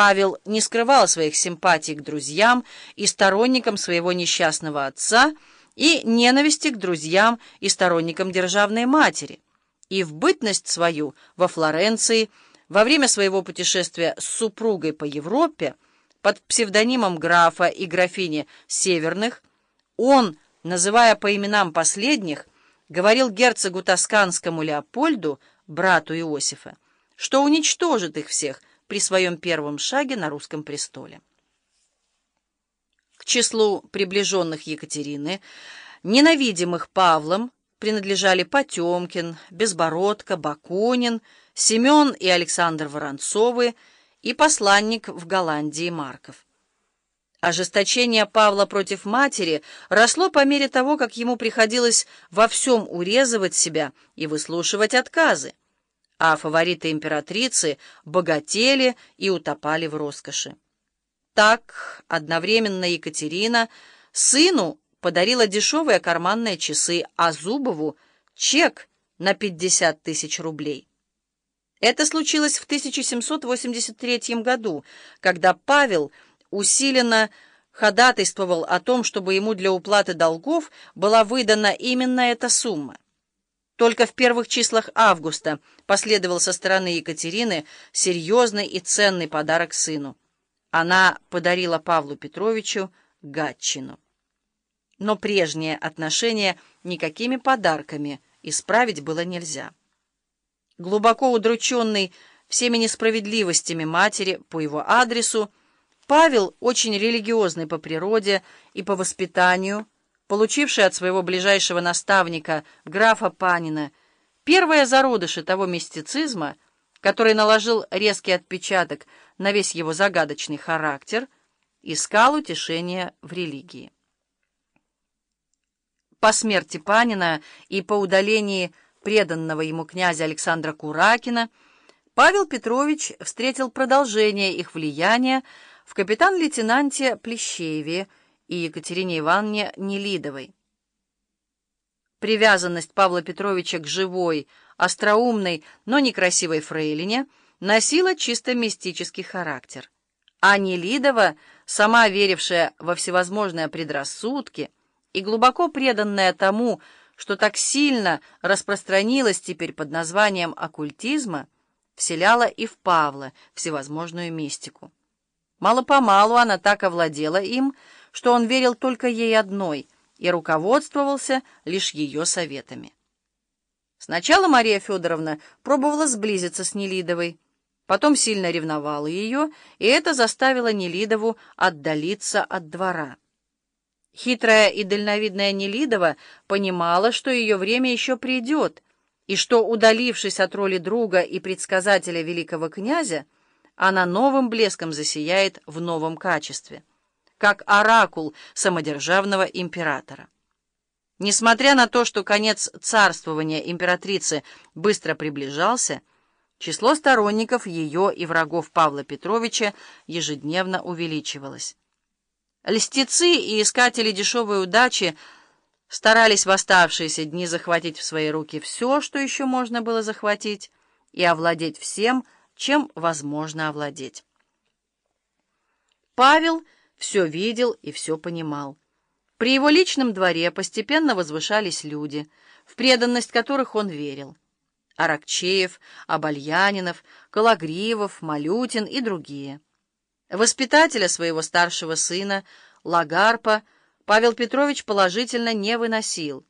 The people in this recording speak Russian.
Павел не скрывал своих симпатий к друзьям и сторонникам своего несчастного отца и ненависти к друзьям и сторонникам державной матери. И в бытность свою во Флоренции, во время своего путешествия с супругой по Европе, под псевдонимом графа и графини Северных, он, называя по именам последних, говорил герцогу Тосканскому Леопольду, брату Иосифа, что уничтожит их всех при своем первом шаге на русском престоле. К числу приближенных Екатерины, ненавидимых Павлом, принадлежали Потемкин, Безбородко, Бакунин, Семен и Александр Воронцовы и посланник в Голландии Марков. Ожесточение Павла против матери росло по мере того, как ему приходилось во всем урезывать себя и выслушивать отказы, а фавориты императрицы богатели и утопали в роскоши. Так одновременно Екатерина сыну подарила дешевые карманные часы, а Зубову — чек на 50 тысяч рублей. Это случилось в 1783 году, когда Павел усиленно ходатайствовал о том, чтобы ему для уплаты долгов была выдана именно эта сумма. Только в первых числах августа последовал со стороны Екатерины серьезный и ценный подарок сыну. Она подарила Павлу Петровичу Гатчину. Но прежние отношения никакими подарками исправить было нельзя. Глубоко удрученный всеми несправедливостями матери по его адресу, Павел, очень религиозный по природе и по воспитанию, получивший от своего ближайшего наставника, графа Панина, первые зародыши того мистицизма, который наложил резкий отпечаток на весь его загадочный характер, искал утешения в религии. По смерти Панина и по удалении преданного ему князя Александра Куракина Павел Петрович встретил продолжение их влияния в капитан-лейтенанте Плещееве, и Екатерине Ивановне Нелидовой. Привязанность Павла Петровича к живой, остроумной, но некрасивой фрейлине носила чисто мистический характер. А Нелидова, сама верившая во всевозможные предрассудки и глубоко преданная тому, что так сильно распространилось теперь под названием оккультизма, вселяла и в Павла всевозможную мистику. Мало-помалу она так овладела им, что он верил только ей одной и руководствовался лишь ее советами. Сначала Мария Федоровна пробовала сблизиться с Нелидовой, потом сильно ревновала ее, и это заставило Нелидову отдалиться от двора. Хитрая и дальновидная Нелидова понимала, что ее время еще придет, и что, удалившись от роли друга и предсказателя великого князя, она новым блеском засияет в новом качестве как оракул самодержавного императора. Несмотря на то, что конец царствования императрицы быстро приближался, число сторонников ее и врагов Павла Петровича ежедневно увеличивалось. Льстецы и искатели дешевой удачи старались в оставшиеся дни захватить в свои руки все, что еще можно было захватить, и овладеть всем, чем возможно овладеть. Павел все видел и все понимал. При его личном дворе постепенно возвышались люди, в преданность которых он верил. Аракчеев, Абальянинов, Калагривов, Малютин и другие. Воспитателя своего старшего сына, Лагарпа, Павел Петрович положительно не выносил —